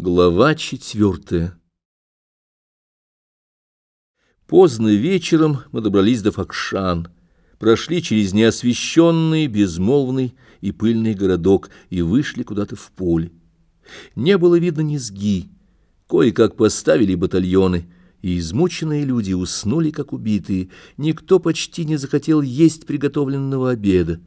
Глава четвертая Поздно вечером мы добрались до Факшан, прошли через неосвещенный, безмолвный и пыльный городок и вышли куда-то в поле. Не было видно низги, кое-как поставили батальоны, и измученные люди уснули, как убитые, никто почти не захотел есть приготовленного обеда.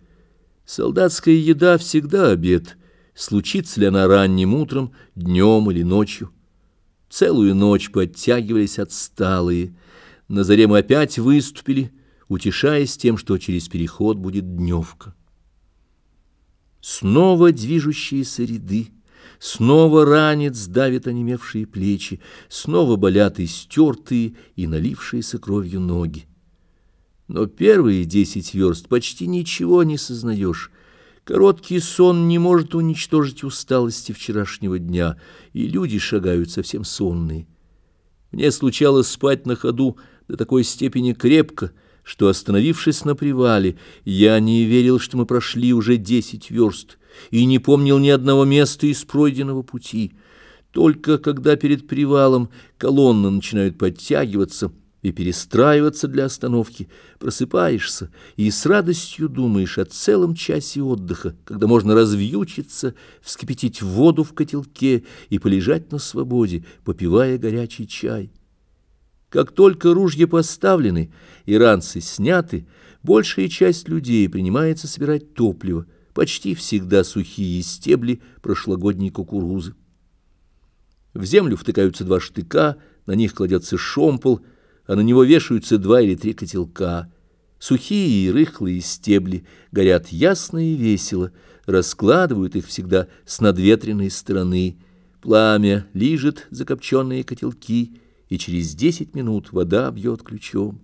Солдатская еда всегда обед — случится ли она ранним утром, днем или ночью. Целую ночь подтягивались отсталые. На заре мы опять выступили, утешаясь тем, что через переход будет дневка. Снова движущиеся ряды, снова ранец давит онемевшие плечи, снова болят истертые и налившиеся кровью ноги. Но первые десять верст почти ничего не сознаешь, Короткий сон не может уничтожить усталости вчерашнего дня, и люди шагают совсем сонные. Мне случалось спать на ходу до такой степени крепко, что, остановившись на привале, я не верил, что мы прошли уже десять верст, и не помнил ни одного места из пройденного пути. Только когда перед привалом колонны начинают подтягиваться — и перестраиваться для остановки, просыпаешься и с радостью думаешь о целом часе отдыха, когда можно развьючиться, вскипятить воду в котелке и полежать на свободе, попивая горячий чай. Как только ружья поставлены и ранцы сняты, большая часть людей принимается собирать топливо, почти всегда сухие стебли прошлогодней кукурузы. В землю втыкаются два штыка, на них кладется шомпол — а на него вешаются два или три котелка. Сухие и рыхлые стебли горят ясно и весело, раскладывают их всегда с надветренной стороны. Пламя лижет закопченные котелки, и через десять минут вода бьет ключом.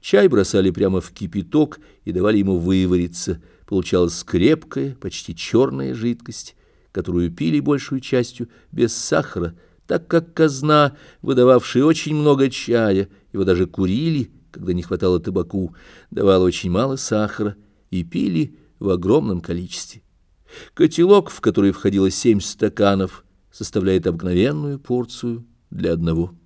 Чай бросали прямо в кипяток и давали ему вывариться. Получалась крепкая, почти черная жидкость, которую пили большую частью без сахара, так как казна, выдававшая очень много чая, его даже курили, когда не хватало табаку, давала очень мало сахара и пили в огромном количестве. Котелок, в который входило семь стаканов, составляет обыкновенную порцию для одного.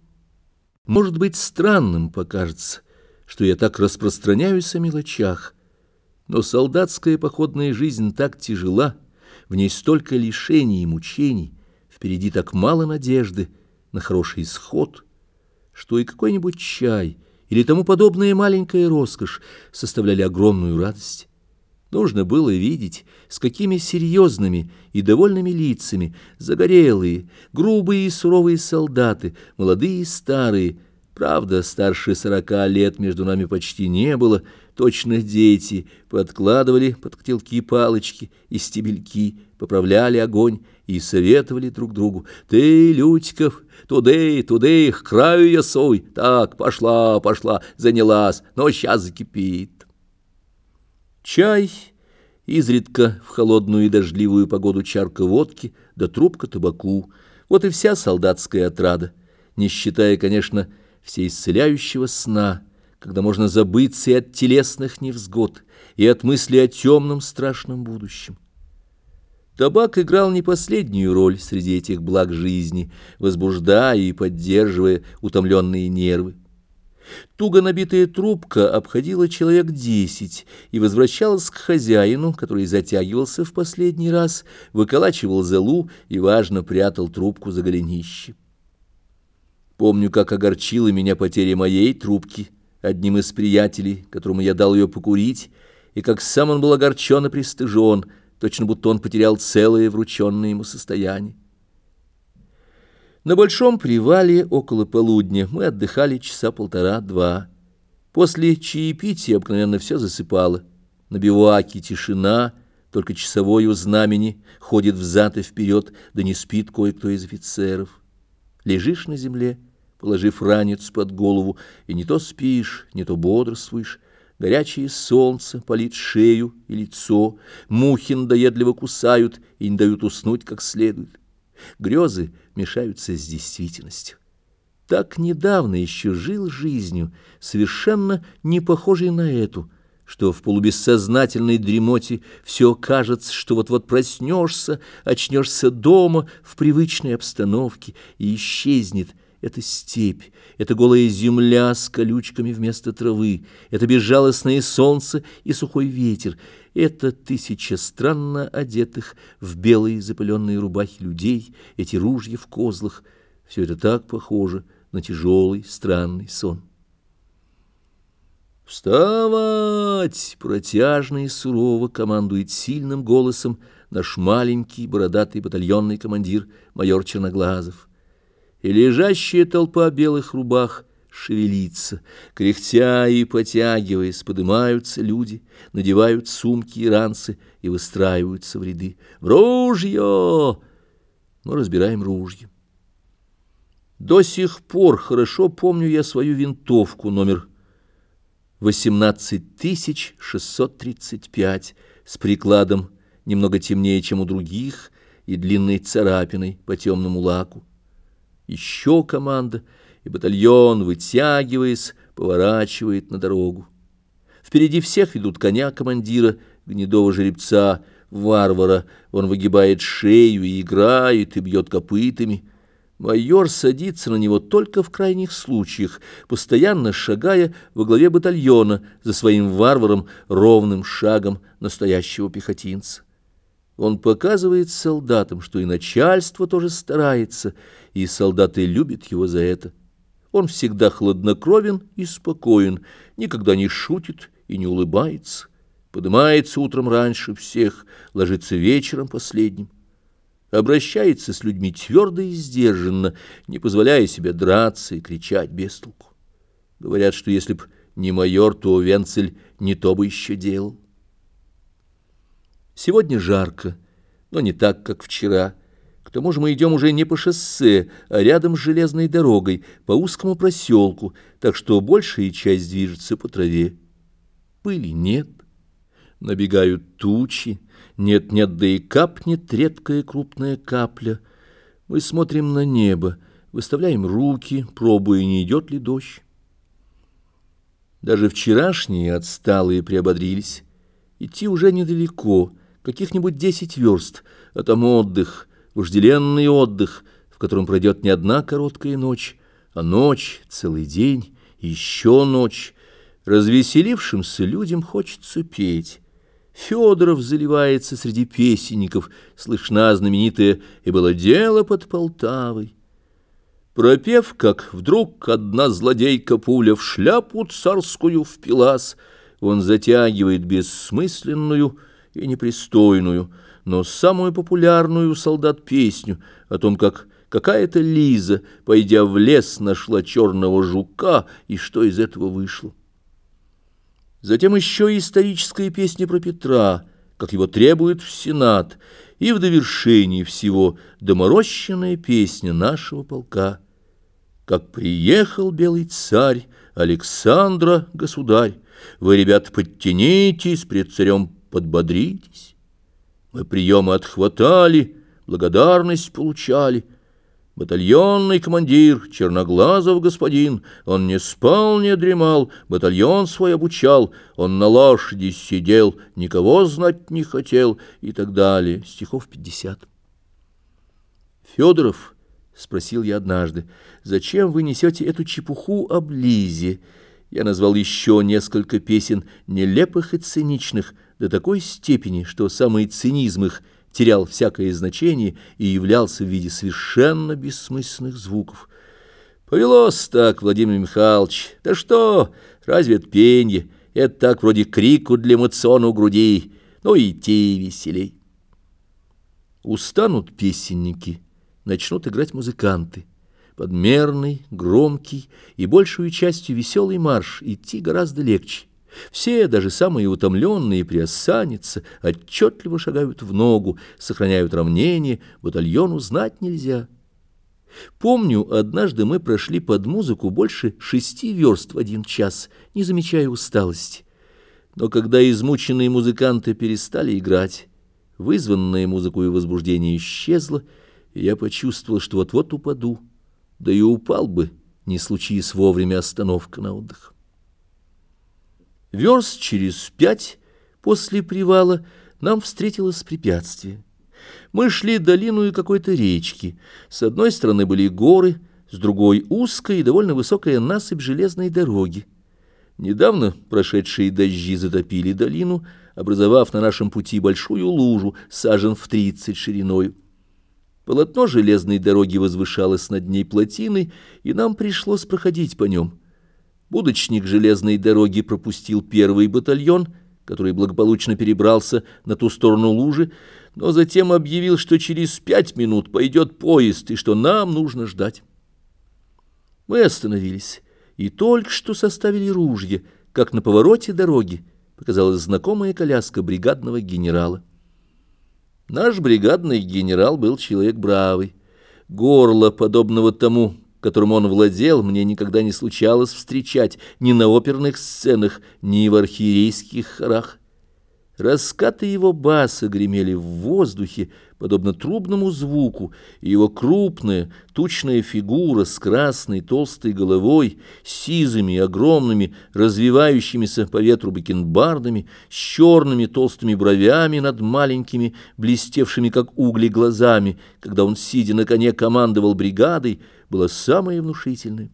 Может быть, странным покажется, что я так распространяюсь о мелочах, но солдатская походная жизнь так тяжела, в ней столько лишений и мучений, Впереди так мало надежды на хороший исход, что и какой-нибудь чай или тому подобная маленькая роскошь составляли огромную радость. Нужно было видеть, с какими серьезными и довольными лицами загорелые, грубые и суровые солдаты, молодые и старые, правда, старше сорока лет между нами почти не было, точно дети, подкладывали под котелки палочки и стебельки, поправляли огонь и советовали друг другу. «Ты, Лютиков, туды, туды, к краю я сой. Так, пошла, пошла, занялась, но сейчас закипит». Чай, изредка в холодную и дождливую погоду чарка водки, да трубка табаку. Вот и вся солдатская отрада, не считая, конечно, всеисцеляющего сна, когда можно забыться и от телесных невзгод, и от мысли о темном страшном будущем. Табак играл не последнюю роль среди этих благ жизни, возбуждая и поддерживая утомленные нервы. Туго набитая трубка обходила человек десять и возвращалась к хозяину, который затягивался в последний раз, выколачивал залу и, важно, прятал трубку за голенище. Помню, как огорчила меня потеря моей трубки одним из приятелей, которому я дал ее покурить, и как сам он был огорчен и пристыжен — точно будто он потерял целое врученное ему состояние. На большом привале около полудня мы отдыхали часа полтора-два. После чаепития обыкновенно все засыпало. На бивуаке тишина, только часовой у знамени ходит взад и вперед, да не спит кое-кто из офицеров. Лежишь на земле, положив ранец под голову, и не то спишь, не то бодрствуешь, Горячее солнце палит шею и лицо, мухи надоедливо кусают и не дают уснуть как следует. Грезы мешаются с действительностью. Так недавно еще жил жизнью, совершенно не похожей на эту, что в полубессознательной дремоте все кажется, что вот-вот проснешься, очнешься дома в привычной обстановке и исчезнет эта степь, эта голая земля с колючками вместо травы, это безжалостное солнце и сухой ветер, это тысяча странно одетых в белые запыленные рубахи людей, эти ружья в козлах, все это так похоже на тяжелый странный сон. «Вставать!» — протяжно и сурово командует сильным голосом наш маленький бородатый батальонный командир майор Черноглазов. И лежащая толпа белых рубах шевелится, кряхтя и потягиваясь, поднимаются люди, надевают сумки и ранцы и выстраиваются в ряды. «В ружье!» Мы разбираем ружья. До сих пор хорошо помню я свою винтовку номер 18635 с прикладом немного темнее, чем у других, и длинной царапиной по темному лаку. Еще команда, и батальон, вытягиваясь, поворачивает на дорогу. Впереди всех ведут коня командира, гнедого жеребца, варвара. Он выгибает шею и играет, и бьет копытами. Майор садится на него только в крайних случаях, постоянно шагая во главе батальона за своим варваром ровным шагом настоящего пехотинца. Он показывает солдатам, что и начальство тоже старается, и солдаты любят его за это. Он всегда хладнокровен и спокоен, никогда не шутит и не улыбается, поднимается утром раньше всех, ложится вечером последним обращается с людьми твердо и сдержанно, не позволяя себе драться и кричать без толку. Говорят, что если б не майор, то Венцель не то бы еще делал. Сегодня жарко, но не так, как вчера. К тому же мы идем уже не по шоссе, а рядом с железной дорогой, по узкому проселку, так что большая часть движется по траве. Пыли нет, набегают тучи, нет-нет, да и капнет редкая крупная капля. Мы смотрим на небо, выставляем руки, пробуя, не идет ли дождь. Даже вчерашние отсталые приободрились. Идти уже недалеко, каких-нибудь десять верст, а там отдых, вожделенный отдых, в котором пройдет не одна короткая ночь, а ночь, целый день, еще ночь. Развеселившимся людям хочется петь. Федоров заливается среди песенников, слышна знаменитая «И было дело под Полтавой». Пропев, как вдруг одна злодейка пуля в шляпу царскую впилась, он затягивает бессмысленную и непристойную, но самую популярную солдат песню о том, как какая-то Лиза, пойдя в лес, нашла черного жука, и что из этого вышло. Затем еще историческая песня про Петра, как его требует в Сенат, и в довершении всего доморощенная песня нашего полка. Как приехал белый царь, Александра, государь, вы, ребят, подтянитесь, пред царем подбодритесь. Мы приемы отхватали, благодарность получали — Батальонный командир, черноглазов господин, он не спал, не дремал, батальон свой обучал, он на лошади сидел, никого знать не хотел и так далее. Стихов пятьдесят. Федоров, — спросил я однажды, — зачем вы несете эту чепуху об Лизе? Я назвал еще несколько песен, нелепых и циничных, до такой степени, что самый цинизм их — терял всякое значение и являлся в виде совершенно бессмысленных звуков. Повелось так, Владимир Михайлович. Да что, разве это пенье? Это так вроде крику для эмоциона у груди. Ну, идти веселей. Устанут песенники, начнут играть музыканты. Подмерный, громкий и большую частью веселый марш идти гораздо легче. Все, даже самые утомленные, приосанятся, отчетливо шагают в ногу, сохраняют равнение, батальону знать нельзя. Помню, однажды мы прошли под музыку больше шести верст в один час, не замечая усталости. Но когда измученные музыканты перестали играть, вызванное музыкой возбуждение исчезло, и я почувствовал, что вот-вот упаду, да и упал бы, не случись вовремя остановка на отдых. Верст через пять после привала нам встретилось препятствие. Мы шли долиную какой-то речки. С одной стороны были горы, с другой — узкая и довольно высокая насыпь железной дороги. Недавно прошедшие дожди затопили долину, образовав на нашем пути большую лужу, сажен в тридцать шириной. Полотно железной дороги возвышалось над ней плотиной, и нам пришлось проходить по нем. Будочник железной дороги пропустил первый батальон, который благополучно перебрался на ту сторону лужи, но затем объявил, что через пять минут пойдет поезд и что нам нужно ждать. Мы остановились и только что составили ружье, как на повороте дороги показалась знакомая коляска бригадного генерала. Наш бригадный генерал был человек бравый. Горло, подобного тому, которым он владел, мне никогда не случалось встречать ни на оперных сценах, ни в архиерейских хорах. Раскаты его баса гремели в воздухе, подобно трубному звуку, и его крупная, тучная фигура с красной толстой головой, сизыми, огромными, развивающимися по ветру бакенбардами, с черными толстыми бровями над маленькими, блестевшими, как угли, глазами, когда он, сидя на коне, командовал бригадой, была самая внушительная.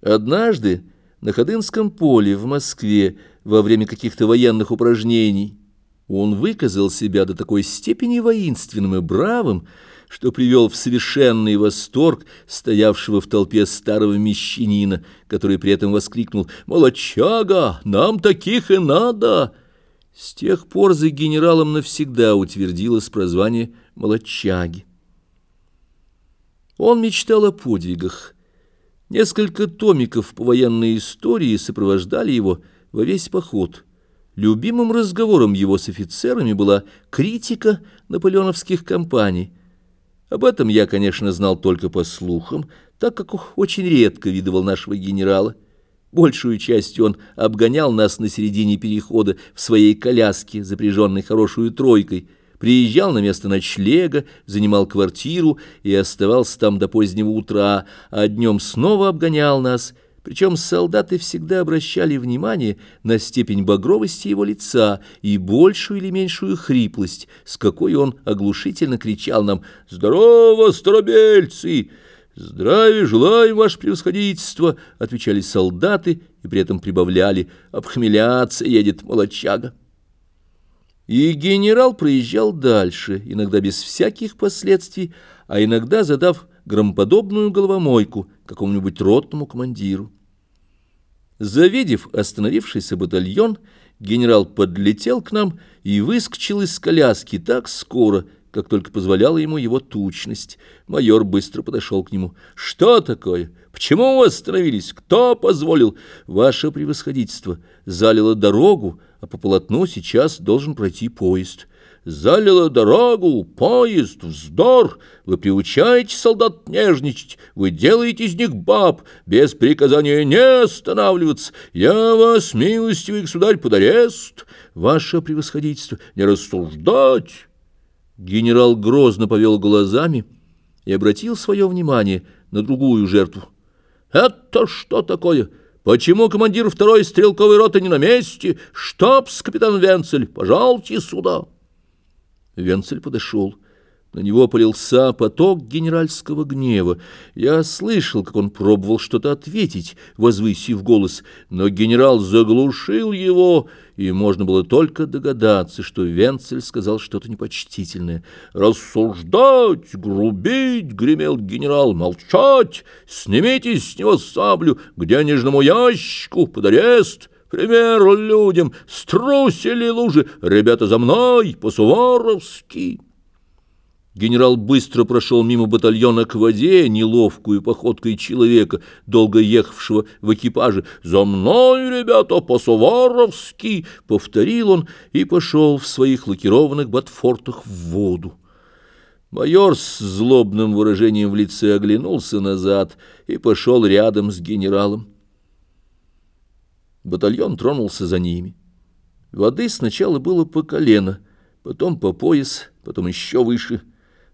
Однажды на Ходынском поле в Москве во время каких-то военных упражнений. Он выказал себя до такой степени воинственным и бравым, что привел в совершенный восторг стоявшего в толпе старого мещанина, который при этом воскликнул «Молодчага, нам таких и надо!» С тех пор за генералом навсегда утвердилось прозвание «Молодчаги». Он мечтал о подвигах. Несколько томиков по военной истории сопровождали его – во весь поход. Любимым разговором его с офицерами была критика наполеоновских кампаний. Об этом я, конечно, знал только по слухам, так как очень редко видывал нашего генерала. Большую часть он обгонял нас на середине перехода в своей коляске, запряженной хорошую тройкой, приезжал на место ночлега, занимал квартиру и оставался там до позднего утра, а днем снова обгонял нас – причем солдаты всегда обращали внимание на степень багровости его лица и большую или меньшую хриплость, с какой он оглушительно кричал нам «Здорово, старобельцы!» «Здравия желаем, ваше превосходительство!» — отвечали солдаты и при этом прибавляли «Обхмеляться едет молочага». И генерал проезжал дальше, иногда без всяких последствий, а иногда задав громоподобную головомойку какому-нибудь ротному командиру. Завидев остановившийся батальон, генерал подлетел к нам и выскочил из коляски так скоро, как только позволяла ему его тучность. Майор быстро подошел к нему. «Что такое? Почему вы остановились? Кто позволил? Ваше превосходительство залило дорогу, а по полотну сейчас должен пройти поезд» залило дорогу, поезд, вздор. Вы приучаете солдат нежничать, вы делаете из них баб, без приказания не останавливаться. Я вас, милостивый государь, под арест, ваше превосходительство, не рассуждать. Генерал грозно повел глазами и обратил свое внимание на другую жертву. «Это что такое? Почему командир второй стрелковой роты не на месте? Штабс, капитан Венцель, пожалуйте сюда!» Венцель подошел. На него полился поток генеральского гнева. Я слышал, как он пробовал что-то ответить, возвысив голос, но генерал заглушил его, и можно было только догадаться, что Венцель сказал что-то непочтительное. «Рассуждать, грубить!» — гремел генерал. «Молчать! Снимите с него саблю! К денежному ящику! Под арест!» Пример людям, струсили лужи, ребята за мной, по-суворовски. Генерал быстро прошел мимо батальона к воде, неловкую походкой человека, долго ехавшего в экипаже. «За мной, ребята, по-суворовски!» — повторил он и пошел в своих лакированных ботфортах в воду. Майор с злобным выражением в лице оглянулся назад и пошел рядом с генералом. Батальон тронулся за ними. Воды сначала было по колено, потом по пояс, потом еще выше.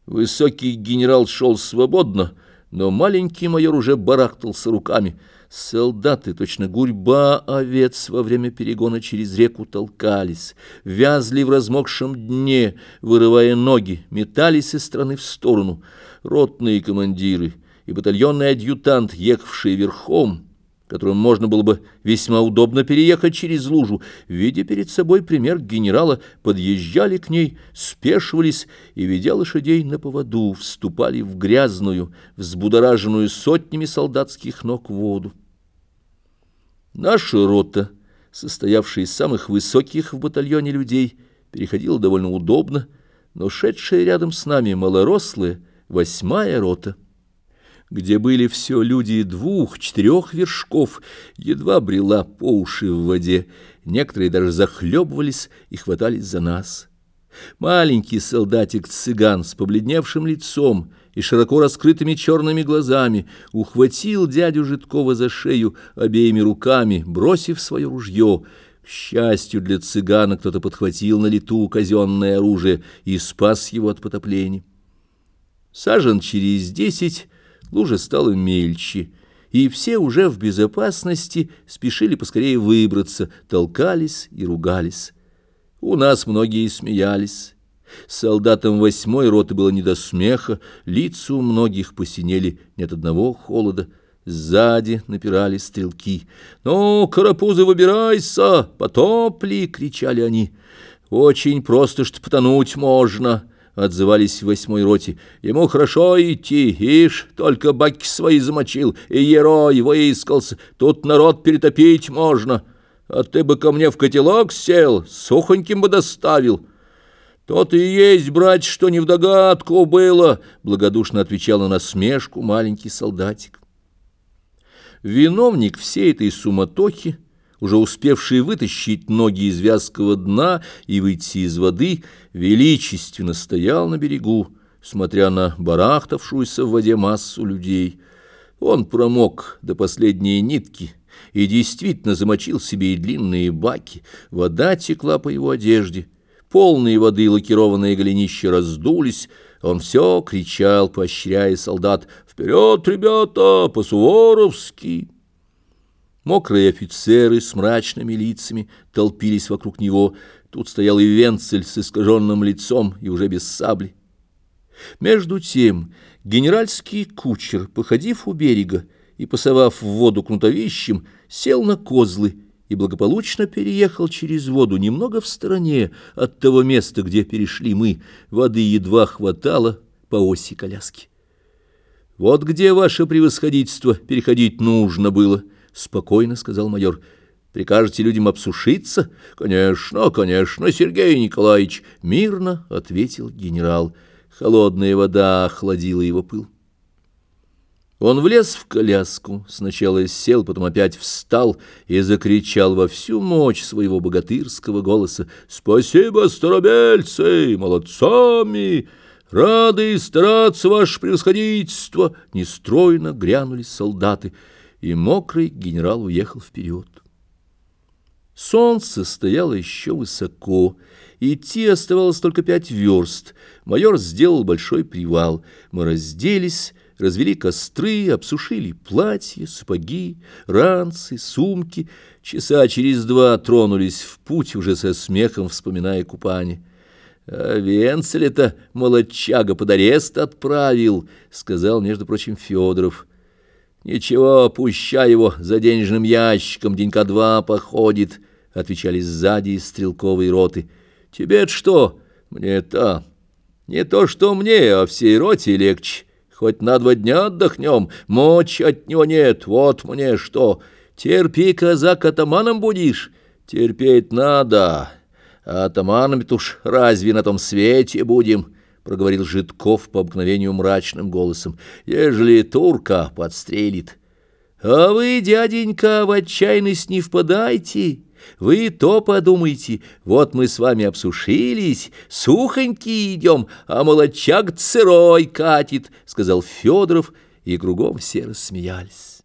Высокий генерал шел свободно, но маленький майор уже барахтался руками. Солдаты, точно гурьба овец во время перегона через реку толкались, вязли в размокшем дне, вырывая ноги, метались из стороны в сторону. Ротные командиры и батальонный адъютант, ехавшие верхом, которым можно было бы весьма удобно переехать через лужу, видя перед собой пример генерала, подъезжали к ней, спешивались и, ведя лошадей на поводу, вступали в грязную, взбудораженную сотнями солдатских ног воду. Наша рота, состоявшая из самых высоких в батальоне людей, переходила довольно удобно, но шедшая рядом с нами малорослая, восьмая рота — где были все люди двух-четырех вершков, едва брела по уши в воде, некоторые даже захлебывались и хватались за нас. Маленький солдатик-цыган с побледневшим лицом и широко раскрытыми черными глазами ухватил дядю Житкова за шею обеими руками, бросив свое ружье. К счастью для цыгана кто-то подхватил на лету казенное оружие и спас его от потопления. Сажен через десять лужа стала мельче, и все уже в безопасности спешили поскорее выбраться, толкались и ругались. У нас многие смеялись. Солдатам восьмой роты было не до смеха, лица у многих посинели не от одного холода. Сзади напирали стрелки. «Ну, карапузы, выбирайся! Потопли!» — кричали они. «Очень просто, что потонуть можно!» Отзывались в восьмой роте. Ему хорошо идти, ишь, только баки свои замочил, и герой выискался. Тут народ перетопить можно. А ты бы ко мне в котелок сел, сухоньким бы доставил. «То-то и есть, брать, что не в догадку было», — благодушно отвечал на насмешку маленький солдатик. Виновник всей этой суматохи — уже успевший вытащить ноги из вязкого дна и выйти из воды, величественно стоял на берегу, смотря на барахтавшуюся в воде массу людей. Он промок до последней нитки и действительно замочил себе и длинные баки, вода текла по его одежде, полные воды лакированные голенища раздулись, он все кричал, поощряя солдат «Вперед, ребята, по-суворовски!» Мокрые офицеры с мрачными лицами толпились вокруг него. Тут стоял и Венцель с искаженным лицом и уже без сабли. Между тем генеральский кучер, походив у берега и посовав в воду кнутовищем, сел на козлы и благополучно переехал через воду немного в стороне от того места, где перешли мы. Воды едва хватало по оси коляски. Вот где ваше превосходительство переходить нужно было —— спокойно сказал майор. «Прикажете людям обсушиться?» «Конечно, конечно, Сергей Николаевич!» — мирно ответил генерал. Холодная вода охладила его пыл. Он влез в коляску, сначала сел, потом опять встал и закричал во всю мощь своего богатырского голоса «Спасибо, старобельцы! Молодцами! Рады стараться, ваше превосходительство!» Нестройно грянули солдаты — и мокрый генерал уехал вперед. Солнце стояло еще высоко, идти оставалось только пять верст. Майор сделал большой привал. Мы разделись, развели костры, обсушили платья, сапоги, ранцы, сумки. Часа через два тронулись в путь, уже со смехом вспоминая купание. «А Венцель-то молодчага под арест отправил», — сказал, между прочим, Федоров. «Ничего, пущай его за денежным ящиком денька два походит», — отвечали сзади из стрелковой роты. «Тебе-то что? Мне-то. Не то, что мне, а всей роте легче. Хоть на два дня отдохнем, мочь от него нет, вот мне что. Терпи, казак, атаманом будешь? Терпеть надо. А атаманами-то уж разве на том свете будем?» — проговорил Житков по обыкновению мрачным голосом, — ежели турка подстрелит. — А вы, дяденька, в отчаянность не впадайте. Вы то подумайте, вот мы с вами обсушились, сухонькие идем, а молодчак сырой катит, — сказал Федоров, и кругом все рассмеялись.